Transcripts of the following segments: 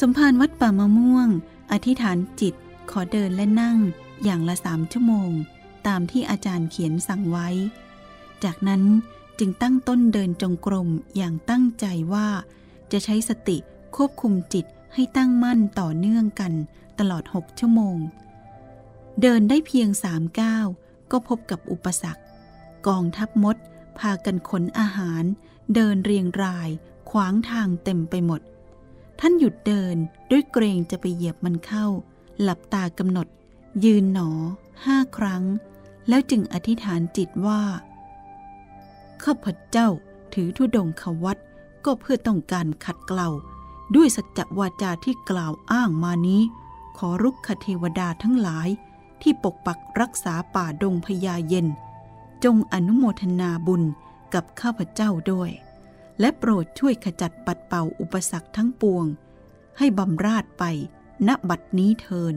สมภารวัดป่ามะม่วง อธิษฐานจิตขอเดินและนั่งอย่างละสามชั่วโมง ตามที่อาจารย์เขียนสั่งไว้ จากนั้นจึงตั้งต้นเดินจงกรมอย่างตั้งใจว่า จะใช้สติควบคุมจิตให้ตั้งมั่นต่อเนื่องกันตลอดหกชั่วโมง เดินได้เพียงสามก้าวก็พบกับอุปสรรค กองทัพมด พากันขนอาหาร เดินเรียงราย ขวางทางเต็มไปหมด ท่านหยุดเดินด้วยเกรงจะไปเหยียบมันเข้า หลับตากำหนด ยืนหนอห้าครั้ง แล้วจึงอธิษฐานจิตว่า ข้าพเจ้าถือธุดงควัตก็เพื่อต้องการขัดเกลาด้วยสัจจวาจาที่กล่าวอ้างมานี้ ขอรุกขเทวดาทั้งหลาย ที่ปกปักรักษาป่าดงพญาเย็น จงอนุโมทนาบุญกับข้าพเจ้าด้วย และโปรดช่วยขจัดปัดเป่าอุปสรรคทั้งปวง ให้บำราดไปณบัดนี้เทิน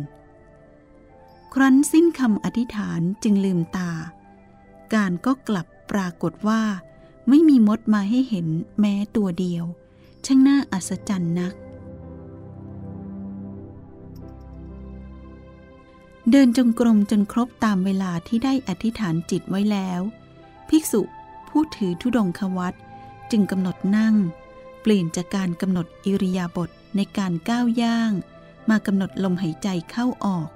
ครั้นสิ้นคำอธิษฐานจึงลืมตา การก็กลับปรากฏว่า ไม่มีมดมาให้เห็นแม้ตัวเดียว ช่างน่าอัศจรรย์นัก เดินจงกรมจนครบตามเวลาที่ได้อธิษฐานจิตไว้แล้ว ภิกษุผู้ถือธุดงควัต จึงกำหนดนั่ง เปลี่ยนจากการกำหนดอิริยาบถในการก้าวย่าง มากำหนดลมหายใจเข้าออก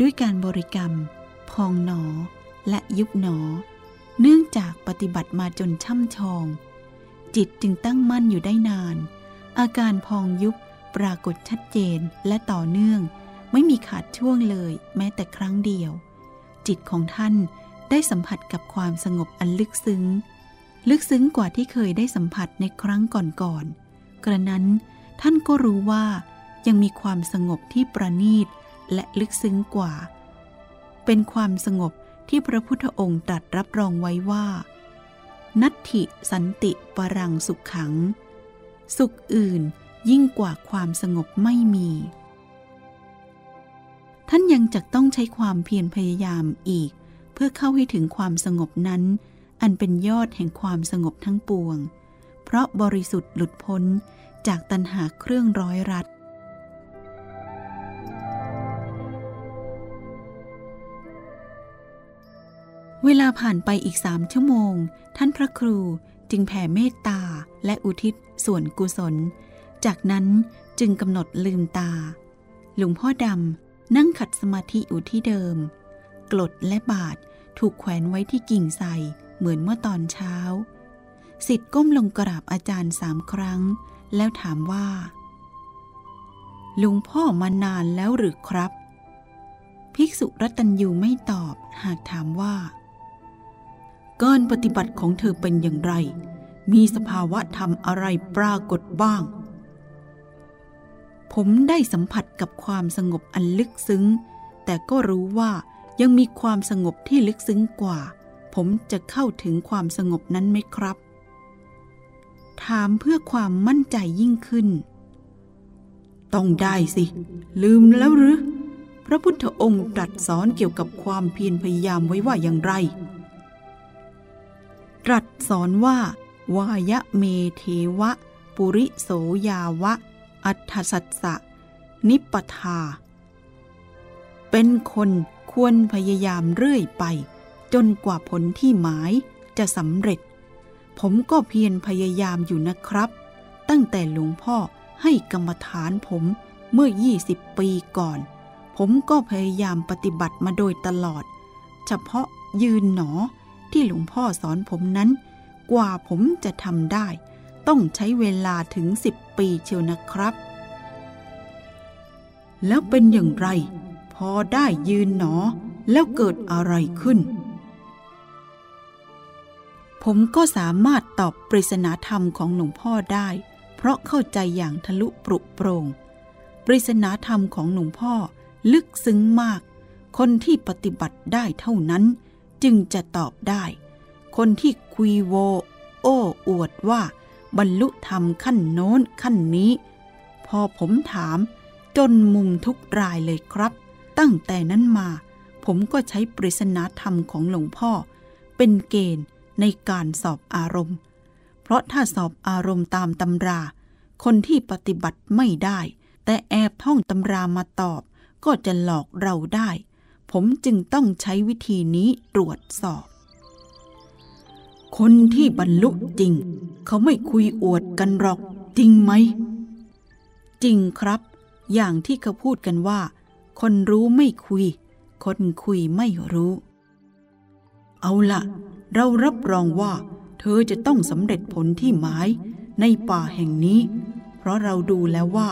ด้วยการบริกรรม พองหนอ และยุบหนอ เนื่องจากปฏิบัติมาจนช่ำชอง จิตจึงตั้งมั่นอยู่ได้นาน อาการพองยุบปรากฏชัดเจนและต่อเนื่อง ไม่มีขาดช่วงเลยแม้แต่ครั้งเดียว จิตของท่านได้สัมผัสกับความสงบอันลึกซึ้ง ลึกซึ้งกว่าที่เคยได้สัมผัสในครั้งก่อนๆ กระนั้นท่านก็รู้ว่ายังมีความสงบที่ประณีตและลึกซึ้งกว่า เป็นความสงบที่พระพุทธองค์ตรัสรับรองไว้ว่า นัตถิสันติปรังสุขขัง สุขอื่นยิ่งกว่าความสงบไม่มี ท่านยังจะต้องใช้ความเพียรพยายามอีก เพื่อเข้าให้ถึงความสงบนั้น อันเป็นยอดแห่งความสงบทั้งปวง เพราะบริสุทธิ์หลุดพ้นจากตัณหาเครื่องร้อยรัด เวลาผ่านไปอีกสามชั่วโมง ท่านพระครูจึงแผ่เมตตาและอุทิศส่วนกุศล จากนั้นจึงกำหนดลืมตา หลวงพ่อดำนั่งขัดสมาธิอยู่ที่เดิมกรดและบาทถูกแขวนไว้ที่กิ่งไทร เหมือนเมื่อตอนเช้า สิทธิ์ก้มลงกราบอาจารย์สามครั้ง แล้วถามว่า ลุงพ่อมานานแล้วหรือครับ ภิกษุรัตัญยูไม่ตอบหากถามว่า การปฏิบัติของเธอเป็นอย่างไร มีสภาวะธรรมอะไรปรากฏบ้าง ผมได้สัมผัสกับความสงบอันลึกซึ้ง แต่ก็รู้ว่ายังมีความสงบที่ลึกซึ้งกว่า ผมจะเข้าถึงความสงบนั้นไหมครับ ถามเพื่อความมั่นใจยิ่งขึ้น ต้องได้สิ ลืมแล้วหรือ พระพุทธองค์ตรัสสอนเกี่ยวกับความเพียรพยายามไว้ว่าอย่างไร ตรัสสอนว่า วายะเมเทวะ ปุริโสยาวะ อัฏฐสัสสะ นิปทา เป็นคนควรพยายามเรื่อยไป จนกว่าผลที่หมายจะสำเร็จ ผมก็เพียรพยายามอยู่นะครับ ตั้งแต่หลวงพ่อให้กรรมฐานผมเมื่อ 20 ปีก่อน ผมก็พยายามปฏิบัติมาโดยตลอด เฉพาะยืนหนอที่หลวงพ่อสอนผมนั้น กว่าผมจะทำได้ ต้องใช้เวลาถึง 10 ปีเชียวนะครับ แล้วเป็นอย่างไร พอได้ยืนหนอแล้วเกิดอะไรขึ้น ผมก็สามารถตอบปริศนาธรรมของหลวงพ่อได้ เพราะเข้าใจอย่างทะลุปรุโปรง ปริศนาธรรมของหลวงพ่อลึกซึ้งมาก คนที่ปฏิบัติได้เท่านั้น จึงจะตอบได้ คนที่คุยโว โอ้อวดว่า บรรลุธรรมขั้นโน้นขั้นนี้ พอผมถามจนมุมทุกรายเลยครับ ตั้งแต่นั้นมา ผมก็ใช้ปริศนาธรรมของหลวงพ่อ เป็นเกณฑ์ ในการสอบอารมณ์ เพราะถ้าสอบอารมณ์ตามตำรา คนที่ปฏิบัติไม่ได้ แต่แอบท่องตำรามาตอบ ก็จะหลอกเราได้ ผมจึงต้องใช้วิธีนี้ตรวจสอบ คนที่บรรลุจริง เขาไม่คุยอวดกันหรอกจริงไหม จริงครับ อย่างที่เขาพูดกันว่า คนรู้ไม่คุย คนคุยไม่รู้เอาละ เรารับรองว่า เธอจะต้องสำเร็จผลที่หมายในป่าแห่งนี้ เพราะเราดูแล้วว่า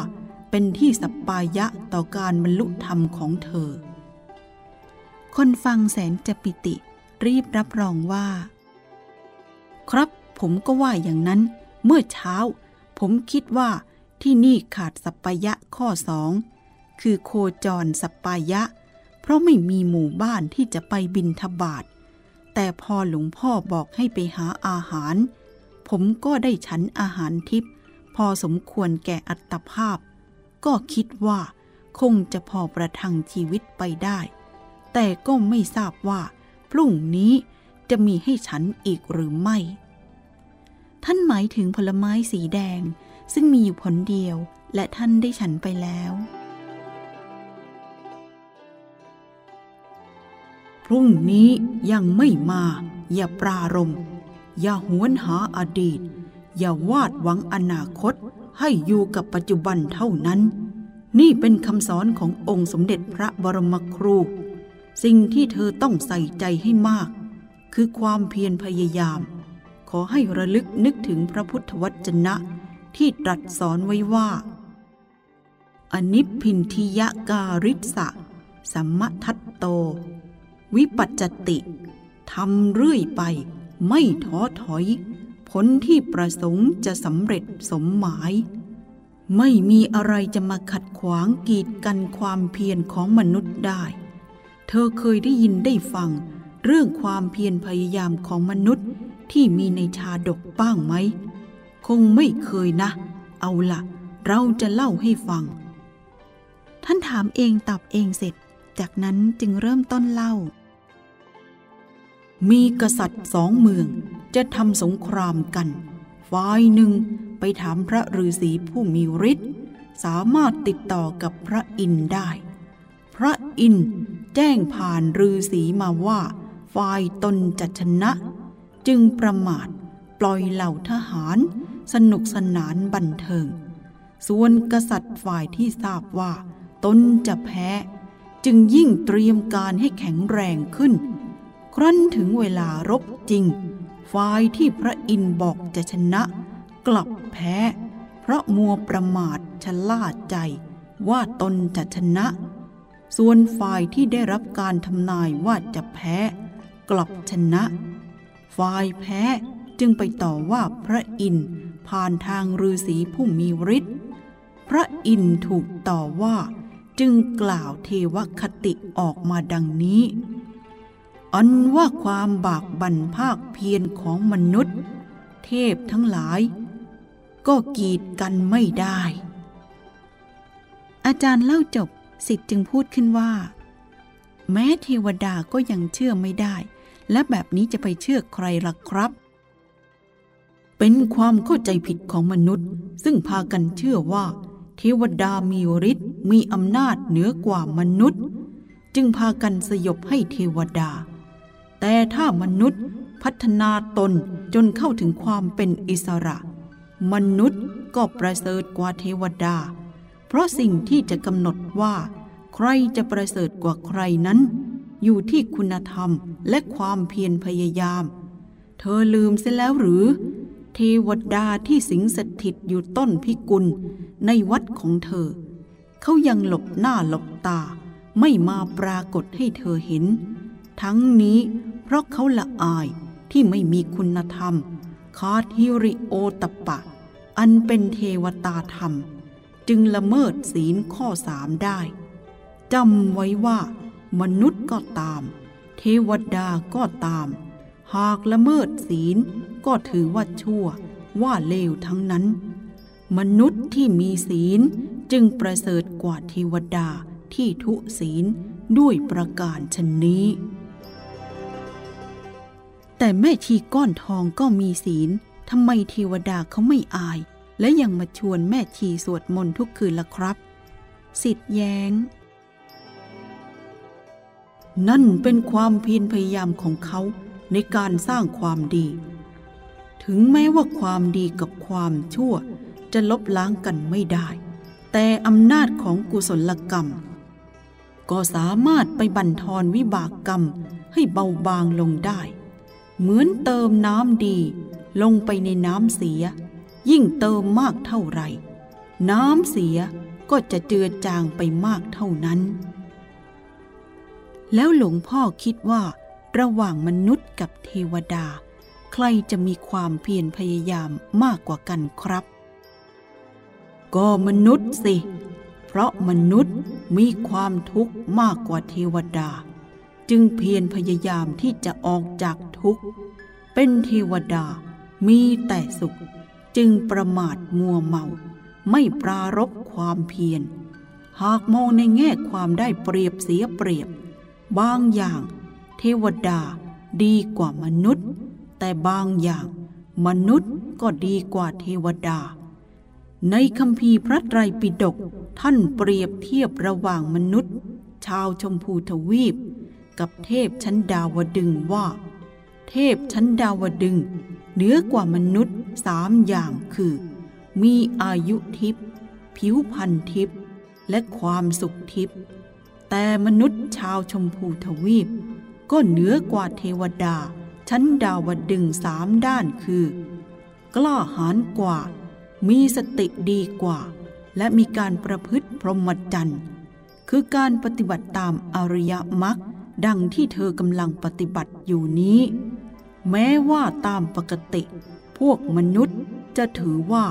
เป็นที่สัปปายะต่อการบรรลุธรรมของเธอ คนฟังแสนจะปิติ รีบรับรองว่า ครับผมก็ว่าอย่างนั้น เมื่อเช้า ผมคิดว่าที่นี่ขาดสัปปายะข้อสองคือโคจรสัปปายะ เพราะไม่มีหมู่บ้านที่จะไปบินทบาท แต่พอหลวงพ่อบอกให้ไปหาอาหาร ผมก็ได้ฉันอาหารทิพย์พอสมควรแก่อัตภาพ ก็คิดว่าคงจะพอประทังชีวิตไปได้ แต่ก็ไม่ทราบว่า พรุ่งนี้จะมีให้ฉันอีกหรือไม่ ท่านหมายถึงผลไม้สีแดงซึ่งมีอยู่ผลเดียวและท่านได้ฉันไปแล้ว พรุ่งนี้ยังไม่มา อย่าปรารมอย่าหวนหาอดีต อย่าวาดหวังอนาคตให้อยู่กับปัจจุบันเท่านั้น นี่เป็นคำสอนขององค์สมเด็จพระบรมครู สิ่งที่เธอต้องใส่ใจให้มาก คือความเพียรพยายาม ขอให้ระลึกนึกถึงพระพุทธวจนะที่ตรัสสอนไว้ว่า อนิพพินทิยการิสะสัมมทัตโต วิปัจจติทำเรื่อยไป ไม่ท้อถอย ผลที่ประสงค์จะสำเร็จสมหมาย ไม่มีอะไรจะมาขัดขวางกีดกันความเพียรของมนุษย์ได้ เธอเคยได้ยินได้ฟัง เรื่องความเพียรพยายามของมนุษย์ที่มีในชาดกบ้างไหม คงไม่เคยนะ เอาละเราจะเล่าให้ฟัง ท่านถามเองตอบเองเสร็จ จากนั้นจึงเริ่มต้นเล่า มีกษัตริย์สองเมืองจะทำสงครามกัน ฝ่ายหนึ่งไปถามพระฤาษีผู้มีฤทธิ์สามารถติดต่อกับพระอินทร์ได้ พระอินทร์แจ้งผ่านฤาษีมาว่า ฝ่ายตนจะชนะ จึงประมาทปล่อยเหล่าทหาร สนุกสนานบันเทิง ส่วนกษัตริย์ฝ่ายที่ทราบว่า ตนจะแพ้ จึงยิ่งเตรียมการให้แข็งแรงขึ้น ครั้นถึงเวลารบจริง ฝ่ายที่พระอินทร์บอกจะชนะ กลับแพ้ เพราะมัวประมาทชะล่าใจว่าตนจะชนะ ส่วนฝ่ายที่ได้รับการทำนายว่าจะแพ้ กลับชนะ ฝ่ายแพ้จึงไปต่อว่าพระอินทร์ผ่านทางฤาษีผู้มีฤทธิ์พระอินทร์ถูกต่อว่า จึงกล่าวเทวคติออกมาดังนี้ อันว่าความบากบั่นภาคเพียรของมนุษย์ เทพทั้งหลาย ก็กีดกันไม่ได้ อาจารย์เล่าจบสิทธิ์จึงพูดขึ้นว่า แม้เทวดาก็ยังเชื่อไม่ได้ และแบบนี้จะไปเชื่อใครล่ะครับ เป็นความเข้าใจผิดของมนุษย์ ซึ่งพากันเชื่อว่า เทวดามีฤทธิ์มีอำนาจเหนือกว่ามนุษย์ จึงพากันสยบให้เทวดา แต่ถ้ามนุษย์พัฒนาตนจนเข้าถึงความเป็นอิสระ มนุษย์ก็ประเสริฐกว่าเทวดา เพราะสิ่งที่จะกำหนดว่า ใครจะประเสริฐกว่าใครนั้น อยู่ที่คุณธรรมและความเพียรพยายาม เธอลืมเสียแล้วหรือ เทวดาที่สิงสถิตอยู่ต้นพิกุลในวัดของเธอ เขายังหลบหน้าหลบตาไม่มาปรากฏให้เธอเห็น ทั้งนี้เพราะเขาละอายที่ไม่มีคุณธรรม คาดฮิริโอตปปะ อันเป็นเทวตาธรรม จึงละเมิดศีลข้อสามได้จำไว้ว่า มนุษย์ก็ตาม เทวดาก็ตาม หากละเมิดศีลก็ถือว่าชั่วว่าเลวทั้งนั้น มนุษย์ที่มีศีลจึงประเสริฐกว่าเทวดาที่ทุศีลด้วยประการชนนี้ แต่แม่ชีก้อนทองก็มีศีลทำไมเทวดาเขาไม่อาย และยังมาชวนแม่ชีสวดมนต์ทุกคืนล่ะครับ สิทธิ์แย้ง นั่นเป็นความเพียรพยายามของเขา ในการสร้างความดี ถึงแม้ว่าความดีกับความชั่วจะลบล้างกันไม่ได้ แต่อำนาจของกุศลกรรม ก็สามารถไปบั่นทอนวิบากกรรมให้เบาบางลงได้ เหมือนเติมน้ำดีลงไปในน้ำเสีย ยิ่งเติมมากเท่าไหร่ น้ำเสียก็จะเจือจางไปมากเท่านั้น แล้วหลวงพ่อคิดว่า ระหว่างมนุษย์กับเทวดา ใครจะมีความเพียรพยายามมากกว่ากันครับ ก็มนุษย์สิ เพราะมนุษย์มีความทุกข์มากกว่าเทวดา จึงเพียรพยายามที่จะออกจากทุกข์ เป็นเทวดามีแต่สุข จึงประมาทมัวเมา ไม่ปรารบความเพียร หากมองในแง่ความได้เปรียบเสียเปรียบ บางอย่าง เทวดาดีกว่ามนุษย์ แต่บางอย่างมนุษย์ก็ดีกว่าเทวดา ในคำพีพระไตรปิฎกท่านเปรียบเทียบระหว่างมนุษย์ ชาวชมพูทวีป กับเทพชั้นดาวดึงว่า เทพชั้นดาวดึงเหนือกว่ามนุษย์สามอย่างคือ มีอายุทิพย์ผิวพันธ์ทิพย์และความสุขทิพย์แต่มนุษย์ชาวชมพูทวีป ก็เหนือกว่าเทวดา ชั้นดาวดึงสามด้านคือ กล้าหาญกว่า มีสติดีกว่า และมีการประพฤติพรหมจรรย์คือการปฏิบัติตามอริยมรรคดังที่เธอกำลังปฏิบัติอยู่นี้ แม้ว่าตามปกติ พวกมนุษย์จะถือว่า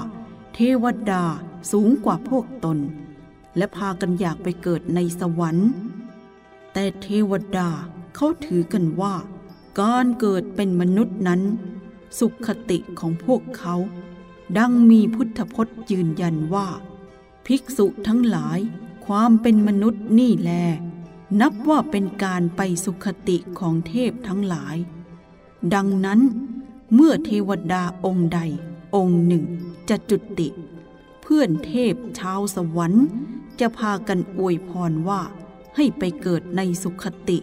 เทวดาสูงกว่าพวกตน และพากันอยากไปเกิดในสวรรค์ แต่เทวดา เขาถือกันว่า การเกิดเป็นมนุษย์นั้น สุขติของพวกเขา ดังมีพุทธพจน์ยืนยันว่า ภิกษุทั้งหลายความเป็นมนุษย์นี่แล นับว่าเป็นการไปสุขติของเทพทั้งหลาย ดังนั้น เมื่อเทวดาองค์ใดองค์หนึ่งจะจุติ เพื่อนเทพชาวสวรรค์ จะพากันอวยพรว่าให้ไปเกิดในสุขติ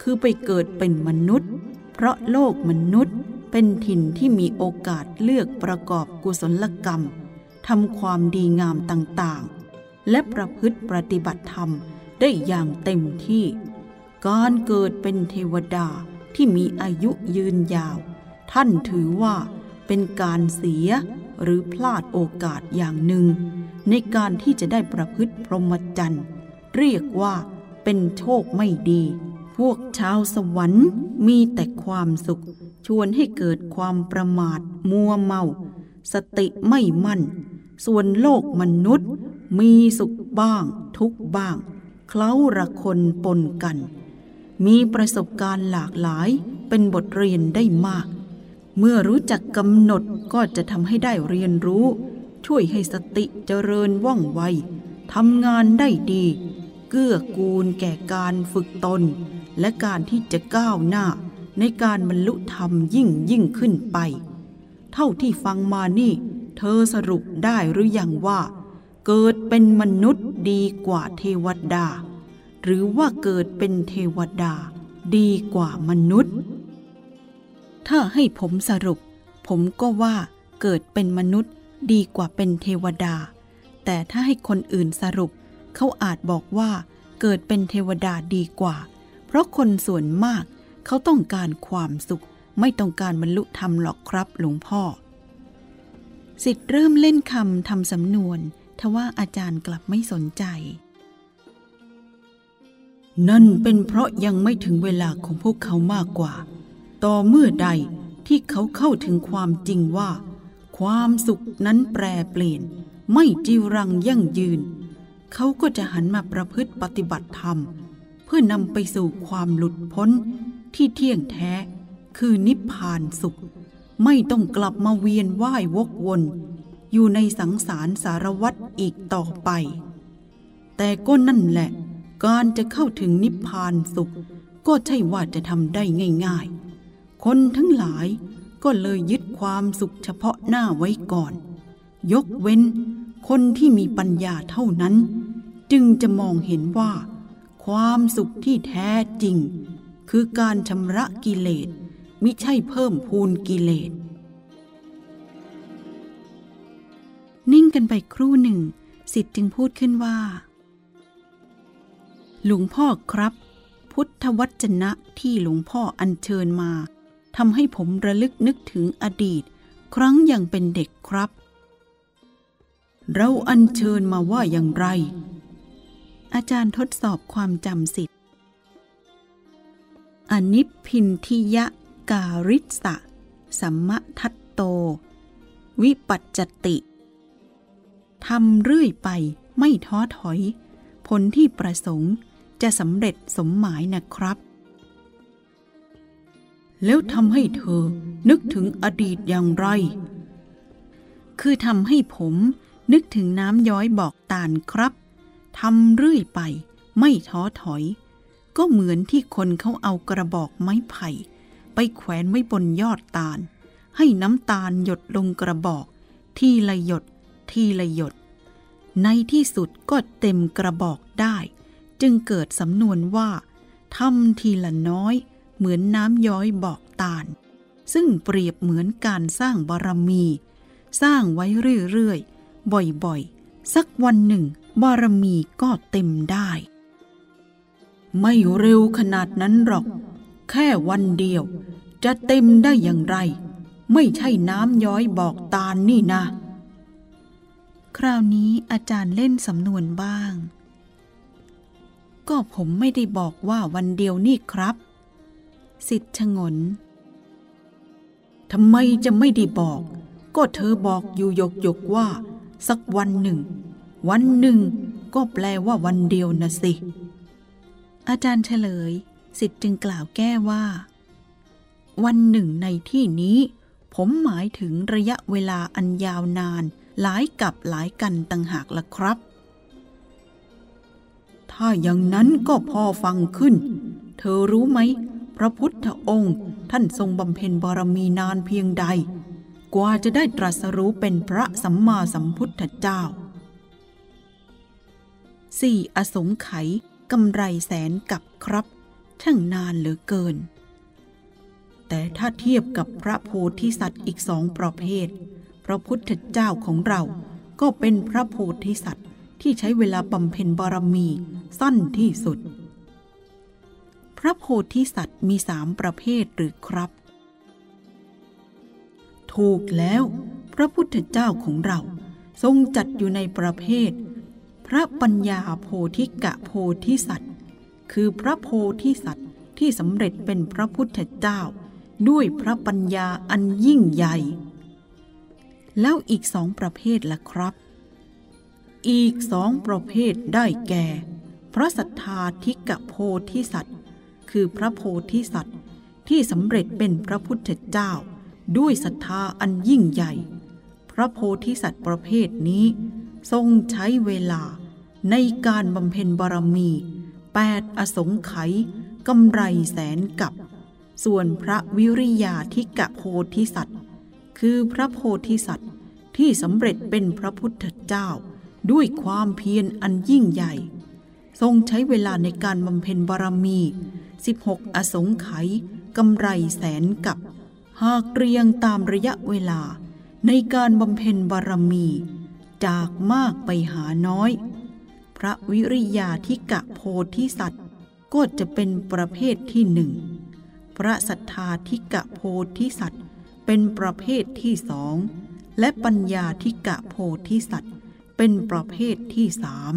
คือไปเกิดเป็นมนุษย์ เพราะโลกมนุษย์เป็นถิ่นที่มีโอกาสเลือกประกอบกุศลกรรมทำความดีงามต่างๆ และประพฤติปฏิบัติธรรมได้อย่างเต็มที่ การเกิดเป็นเทวดาที่มีอายุยืนยาว ท่านถือว่าเป็นการเสียหรือพลาดโอกาสอย่างหนึ่ง ในการที่จะได้ประพฤติพรหมจรรย์ เรียกว่าเป็นโชคไม่ดี วกชาวสวรรค์มีแต่ความสุข ชวนให้เกิดความประมาท มัวเมา สติไม่มั่น ส่วนโลกมนุษย์ มีสุขบ้าง ทุกบ้าง เคล้าระคนปนกัน มีประสบการณ์หลากหลายเป็นบทเรียนได้มาก เมื่อรู้จักกำหนดก็จะทำให้ได้เรียนรู้ ช่วยให้สติเจริญว่องไวทำงานได้ดี เกื้อกูลแก่การฝึกตน และการที่จะก้าวหน้าในการบรรลุธรรมยิ่งยิ่งขึ้นไป เท่าที่ฟังมานี่ เธอสรุปได้หรือยังว่า เกิดเป็นมนุษย์ดีกว่าเทวดา หรือว่าเกิดเป็นเทวดาดีกว่ามนุษย์ ถ้าให้ผมสรุป ผมก็ว่าเกิดเป็นมนุษย์ดีกว่าเป็นเทวดา แต่ถ้าให้คนอื่นสรุป เขาอาจบอกว่าเกิดเป็นเทวดาดีกว่า เพราะคนส่วนมากเขาต้องการความสุข ไม่ต้องการบรรลุธรรมหรอกครับหลวงพ่อ สิทธิ์เริ่มเล่นคำทำสำนวนทว่าอาจารย์กลับไม่สนใจ นั่นเป็นเพราะยังไม่ถึงเวลาของพวกเขามากกว่า ต่อเมื่อใดที่เขาเข้าถึงความจริงว่า ความสุขนั้นแปรเปลี่ยน ไม่จีรังยั่งยืน เขาก็จะหันมาประพฤติปฏิบัติธรรม พื่อนำไปสู่ความหลุดพ้นที่เที่ยงแท้ คือนิพพานสุข ไม่ต้องกลับมาเวียนว่ายวกวน อยู่ในสังสารสารวัตรอีกต่อไป แต่ก็นั่นแหละ การจะเข้าถึงนิพพานสุข ก็ใช่ว่าจะทำได้ง่ายๆ คนทั้งหลายก็เลยยึดความสุขเฉพาะหน้าไว้ก่อน ยกเว้นคนที่มีปัญญาเท่านั้น จึงจะมองเห็นว่า ความสุขที่แท้จริง คือการชำระกิเลสมิใช่เพิ่มพูนกิเลส นิ่งกันไปครู่หนึ่ง สิทธิ์จึงพูดขึ้นว่า หลวงพ่อครับ พุทธวจนะที่หลวงพ่ออัญเชิญมาทำให้ผมระลึกนึกถึงอดีต ครั้งยังเป็นเด็กครับ เราอัญเชิญมาว่าอย่างไร อาจารย์ทดสอบความจำสิทธิ์อนิพินทิยะการิสะ สัมมทัตโต วิปัจจติทำเรื่อยไปไม่ท้อถอย ผลที่ประสงค์จะสำเร็จสมหมายนะครับ แล้วทำให้เธอนึกถึงอดีตอย่างไร คือทำให้ผมนึกถึงน้ำย้อยบอกตาลครับ ทำเรื่อยไป ไม่ท้อถอย ก็เหมือนที่คนเขาเอากระบอกไม้ไผ่ ไปแขวนไว้บนยอดตาล ให้น้ำตาลหยดลงกระบอก ทีละหยด ทีละหยด ในที่สุดก็เต็มกระบอกได้ จึงเกิดสำนวนว่าทำทีละน้อย เหมือนน้ำย้อยบอกตาล ซึ่งเปรียบเหมือนการสร้างบารมี สร้างไว้เรื่อยๆ บ่อยๆ สักวันหนึ่ง บารมีก็เต็มได้ ไม่เร็วขนาดนั้นหรอก แค่วันเดียว จะเต็มได้อย่างไร ไม่ใช่น้ำย้อยบอกตาลนี่นะ คราวนี้อาจารย์เล่นสำนวนบ้าง ก็ผมไม่ได้บอกว่าวันเดียวนี่ครับ สิทธิ์ชงนทำไมจะไม่ได้บอก ก็เธอบอกอยู่ยกยกว่า สักวันหนึ่ง วันหนึ่งก็แปลว่าวันเดียวนะสิ อาจารย์เฉลย สิทธิ์จึงกล่าวแก้ว่า วันหนึ่งในที่นี้ ผมหมายถึงระยะเวลาอันยาวนาน หลายกับหลายกันต่างหากละครับ ถ้าอย่างนั้นก็พอฟังขึ้น เธอรู้ไหม พระพุทธองค์ท่านทรงบำเพ็ญบารมีนานเพียงใด กว่าจะได้ตรัสรู้เป็นพระสัมมาสัมพุทธเจ้า สี่อสงไขยกำไรแสนกับครับช่างนานเหลือเกิน แต่ถ้าเทียบกับพระโพธิสัตว์อีกสองประเภท พระพุทธเจ้าของเราก็เป็นพระโพธิสัตว์ที่ใช้เวลาบำเพ็ญบารมีสั้นที่สุด พระโพธิสัตว์มีสามประเภทหรือครับ ถูกแล้ว พระพุทธเจ้าของเรา ทรงจัดอยู่ในประเภท พระปัญญาโพธิกะโพธิสัตว์ คือพระโพธิสัตว์ที่สำเร็จเป็นพระพุทธเจ้า ด้วยพระปัญญาอันยิ่งใหญ่ แล้วอีกสองประเภทล่ะครับ อีกสองประเภทได้แก่ พระสัทธาธิกะโพธิสัตว์ คือพระโพธิสัตว์ที่สำเร็จเป็นพระพุทธเจ้า ด้วยศรัทธาอันยิ่งใหญ่ พระโพธิสัตว์ประเภทนี้ ทรงใช้เวลา ในการบำเพ็ญบารมีแปดอสงไขยกำไรแสนกับ ส่วนพระวิริยาธิกะโพธิสัตว์ คือพระโพธิสัตว์ที่สำเร็จเป็นพระพุทธเจ้า ด้วยความเพียรอันยิ่งใหญ่ ทรงใช้เวลาในการบำเพ็ญบารมี 16 อสงไขยกำไรแสนกับ หากเรียงตามระยะเวลาในการบำเพ็ญบารมี จากมากไปหาน้อย พระวิริยาธิกะโพธิสัตว์ ก็จะเป็นประเภทที่หนึ่ง พระสัทธาธิกะโพธิสัตว์ เป็นประเภทที่สอง และปัญญาธิกะโพธิสัตว์ เป็นประเภทที่สาม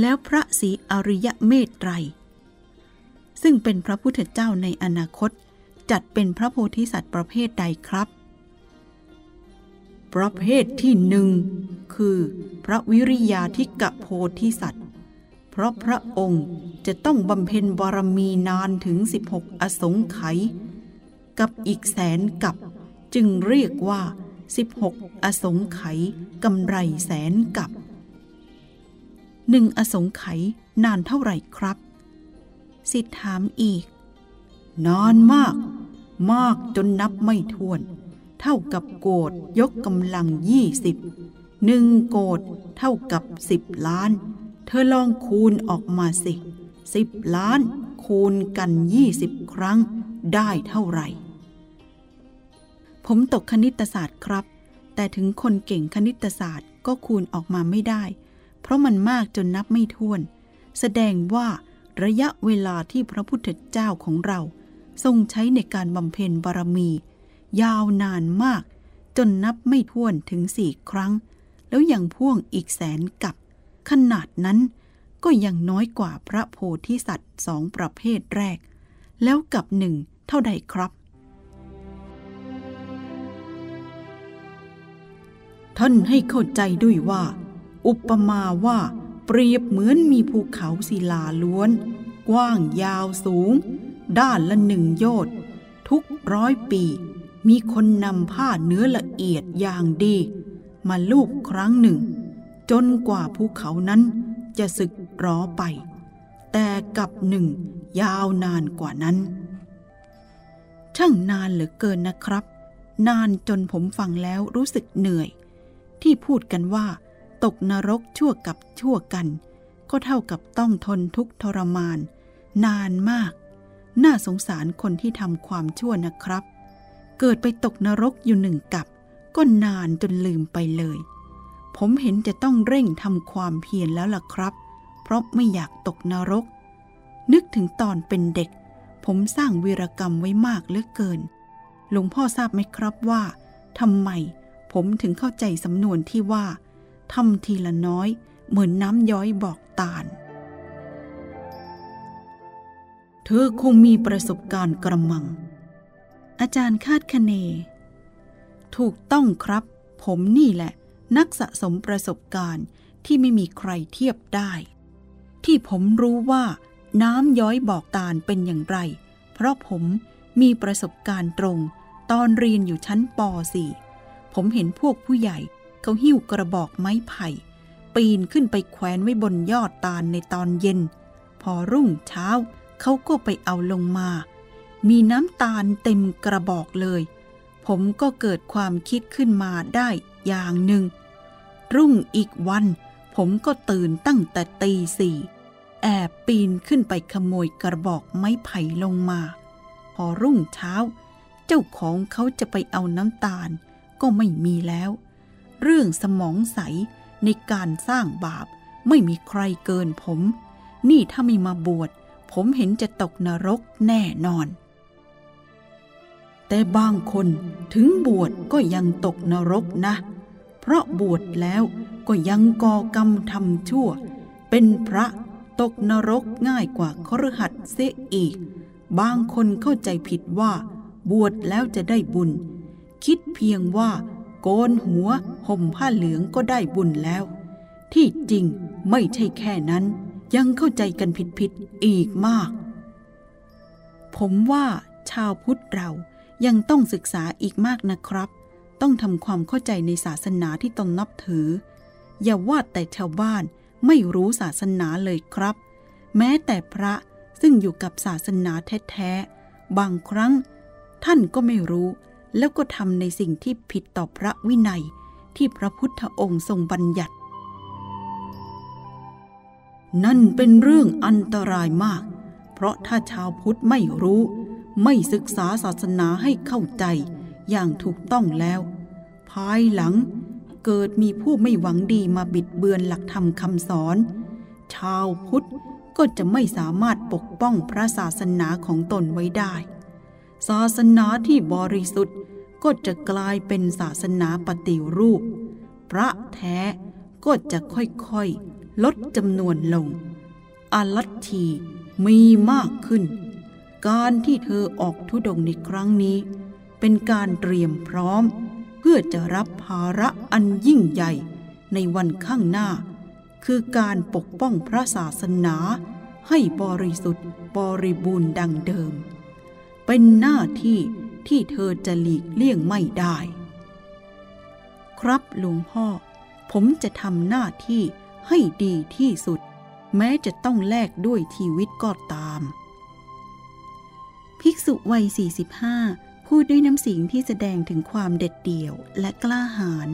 แล้วพระศรีอริยเมตไตร ซึ่งเป็นพระพุทธเจ้าในอนาคต จัดเป็นพระโพธิสัตว์ประเภทใดครับ ประเภทที่หนึ่งคือพระวิริยาธิกะโพธิสัตว์ เพราะพระองค์จะต้องบำเพ็ญบารมีนานถึง 16 อสงไขยกับอีกแสนกับจึงเรียกว่า 16 อสงไขยกำไรแสนกับหนึ่งอสงไขยนานเท่าไหร่ครับ สิทธถามอีก นานมาก มากจนนับไม่ถ้วน เท่ากับโกดยกกำลังยี่สิบหนึ่งโกดเท่ากับสิบล้าน เธอลองคูณออกมาสิสิบล้านคูณกันยี่สิบครั้งได้เท่าไหร่ ผมตกคณิตศาสตร์ครับ แต่ถึงคนเก่งคณิตศาสตร์ก็คูณออกมาไม่ได้ เพราะมันมากจนนับไม่ถ้วน แสดงว่าระยะเวลาที่พระพุทธเจ้าของเรา ทรงใช้ในการบำเพ็ญบารมี ยาวนานมาก จนนับไม่ถ้วนถึงสี่ครั้ง แล้วยังพ่วงอีกแสนกับ ขนาดนั้นก็ยังน้อยกว่าพระโพธิสัตว์สองประเภทแรก แล้วกับหนึ่งเท่าใดครับ ท่านให้เข้าใจด้วยว่า อุปมาว่าเปรียบเหมือนมีภูเขาศิลาล้วน กว้างยาวสูง ด้านละหนึ่งโยชน์ทุกร้อยปี มีคนนำผ้าเนื้อละเอียดอย่างดี มาลูบครั้งหนึ่ง จนกว่าภูเขานั้นจะสึกร้อไป แต่กับหนึ่งยาวนานกว่านั้น ช่างนานเหลือเกินนะครับ นานจนผมฟังแล้วรู้สึกเหนื่อย ที่พูดกันว่า ตกนรกชั่วกับชั่วกัน ก็เท่ากับต้องทนทุกทรมาน นานมาก น่าสงสารคนที่ทำความชั่วนะครับ เกิดไปตกนรกอยู่หนึ่งกับก็นานจนลืมไปเลย ผมเห็นจะต้องเร่งทำความเพียรแล้วล่ะครับ เพราะไม่อยากตกนรก นึกถึงตอนเป็นเด็ก ผมสร้างวีรกรรมไว้มากเหลือเกิน หลวงพ่อทราบไหมครับว่าทำไมผมถึงเข้าใจสำนวนที่ว่าทำทีละน้อยเหมือนน้ำย้อยบอกตาล เธอคงมีประสบการณ์กระมัง อาจารย์คาดคะเน ถูกต้องครับ ผมนี่แหละ นักสะสมประสบการณ์ที่ไม่มีใครเทียบได้ ที่ผมรู้ว่า น้ำย้อยบอกตาลเป็นอย่างไร เพราะผมมีประสบการณ์ตรง ตอนเรียนอยู่ชั้นป .4 ผมเห็นพวกผู้ใหญ่ เขาหิ้วกระบอกไม้ไผ่ ปีนขึ้นไปแขวนไว้บนยอดตาลในตอนเย็น พอรุ่งเช้าเขาก็ไปเอาลงมา มีน้ำตาลเต็มกระบอกเลย ผมก็เกิดความคิดขึ้นมาได้อย่างหนึ่ง รุ่งอีกวัน ผมก็ตื่นตั้งแต่ตีสี่แอบปีนขึ้นไปขโมยกระบอกไม้ไผ่ลงมา พอรุ่งเช้า เจ้าของเขาจะไปเอาน้ำตาลก็ไม่มีแล้ว เรื่องสมองใสในการสร้างบาปไม่มีใครเกินผม นี่ถ้าไม่มาบวชผมเห็นจะตกนรกแน่นอน แต่บางคนถึงบวชก็ยังตกนรกนะ เพราะบวชแล้วก็ยังก่อกรรมทำชั่ว เป็นพระตกนรกง่ายกว่าครหัสเสียอีก บางคนเข้าใจผิดว่า บวชแล้วจะได้บุญ คิดเพียงว่า โกนหัวห่มผ้าเหลืองก็ได้บุญแล้ว ที่จริงไม่ใช่แค่นั้น ยังเข้าใจกันผิดๆอีกมาก ผมว่าชาวพุทธเรา ยังต้องศึกษาอีกมากนะครับ ต้องทำความเข้าใจในศาสนาที่ตนนับถือ อย่าว่าแต่ชาวบ้านไม่รู้ศาสนาเลยครับ แม้แต่พระซึ่งอยู่กับศาสนาแท้ๆ บางครั้ง ท่านก็ไม่รู้ แล้วก็ทำในสิ่งที่ผิดต่อพระวินัยที่พระพุทธองค์ทรงบัญญัติ นั่นเป็นเรื่องอันตรายมาก เพราะถ้าชาวพุทธไม่รู้ ไม่ศึกษาศาสนาให้เข้าใจอย่างถูกต้องแล้ว ภายหลังเกิดมีผู้ไม่หวังดีมาบิดเบือนหลักธรรมคำสอน ชาวพุทธก็จะไม่สามารถปกป้องพระศาสนาของตนไว้ได้ ศาสนาที่บริสุทธิ์ก็จะกลายเป็นศาสนาปฏิรูป พระแท้ก็จะค่อยๆ ลดจำนวนลงอลัทธีมีมากขึ้น การที่เธอออกทุดงในครั้งนี้ เป็นการเตรียมพร้อม เพื่อจะรับภาระอันยิ่งใหญ่ในวันข้างหน้า คือการปกป้องพระศาสนาให้บริสุทธิ์บริบูรณ์ดังเดิม เป็นหน้าที่ที่เธอจะหลีกเลี่ยงไม่ได้ ครับหลวงพ่อ ผมจะทำหน้าที่ให้ดีที่สุด แม้จะต้องแลกด้วยชีวิตก็ตาม ภิกษุวัย 45 พูดด้วยน้ำเสียงที่แสดงถึงความเด็ดเดี่ยวและกล้าหาญ